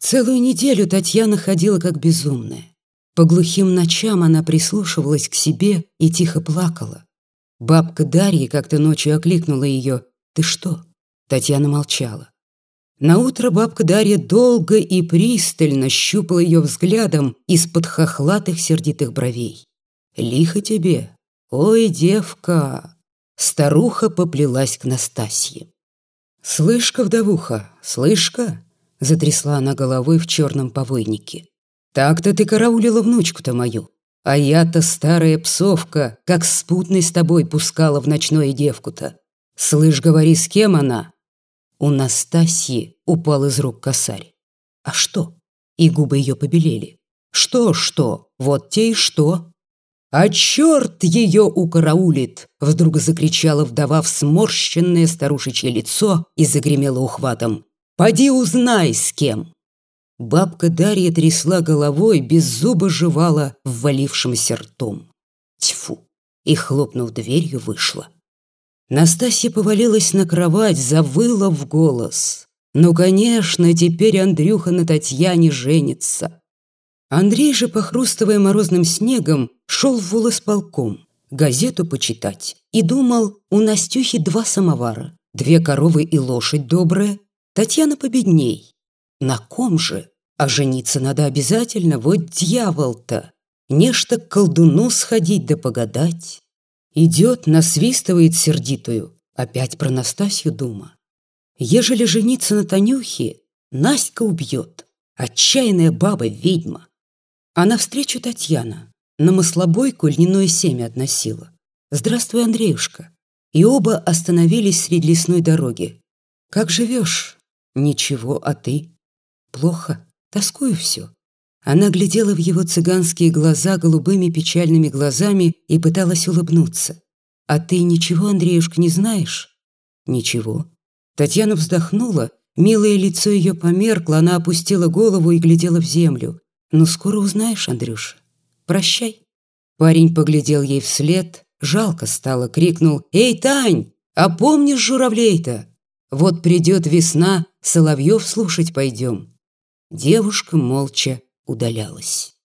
Целую неделю Татьяна ходила как безумная. По глухим ночам она прислушивалась к себе и тихо плакала. Бабка Дарья как-то ночью окликнула ее «Ты что?». Татьяна молчала. Наутро бабка Дарья долго и пристально щупала ее взглядом из-под хохлатых сердитых бровей. «Лихо тебе! Ой, девка!» Старуха поплелась к Настасье. «Слышка, вдовуха, слышка?» Затрясла она головой в черном повойнике. «Так-то ты караулила внучку-то мою. А я-то старая псовка, как спутный с тобой пускала в ночное девку-то. Слышь, говори, с кем она?» У Настасьи упал из рук косарь. «А что?» И губы ее побелели. «Что, что? Вот те и что!» «А черт ее укараулит!» Вдруг закричала вдова в сморщенное старушечье лицо и загремела ухватом. «Поди узнай, с кем!» Бабка Дарья трясла головой, без зуба жевала ввалившимся ртом. Тьфу! И, хлопнув дверью, вышла. Настасья повалилась на кровать, завыла в голос. «Ну, конечно, теперь Андрюха на Татьяне женится!» Андрей же, похрустывая морозным снегом, шел в волосполком, газету почитать, и думал, у Настюхи два самовара, две коровы и лошадь добрая, Татьяна победней. На ком же? А жениться надо обязательно, вот дьявол-то. Нечто к колдуну сходить да погадать. Идет, насвистывает сердитую, опять про Настасью дума. Ежели жениться на Танюхе, Настя убьет, отчаянная баба-ведьма. А навстречу Татьяна на маслобойку льняное семя относила. «Здравствуй, Андреюшка!» И оба остановились среди лесной дороги. «Как живешь?» «Ничего, а ты?» «Плохо. Тоскую все». Она глядела в его цыганские глаза голубыми печальными глазами и пыталась улыбнуться. «А ты ничего, Андреюшка, не знаешь?» «Ничего». Татьяна вздохнула, милое лицо ее померкло, она опустила голову и глядела в землю. «Ну, скоро узнаешь, Андрюша. Прощай». Парень поглядел ей вслед, жалко стало, крикнул «Эй, Тань, а помнишь журавлей-то? Вот придет весна, соловьев слушать пойдем». Девушка молча удалялась.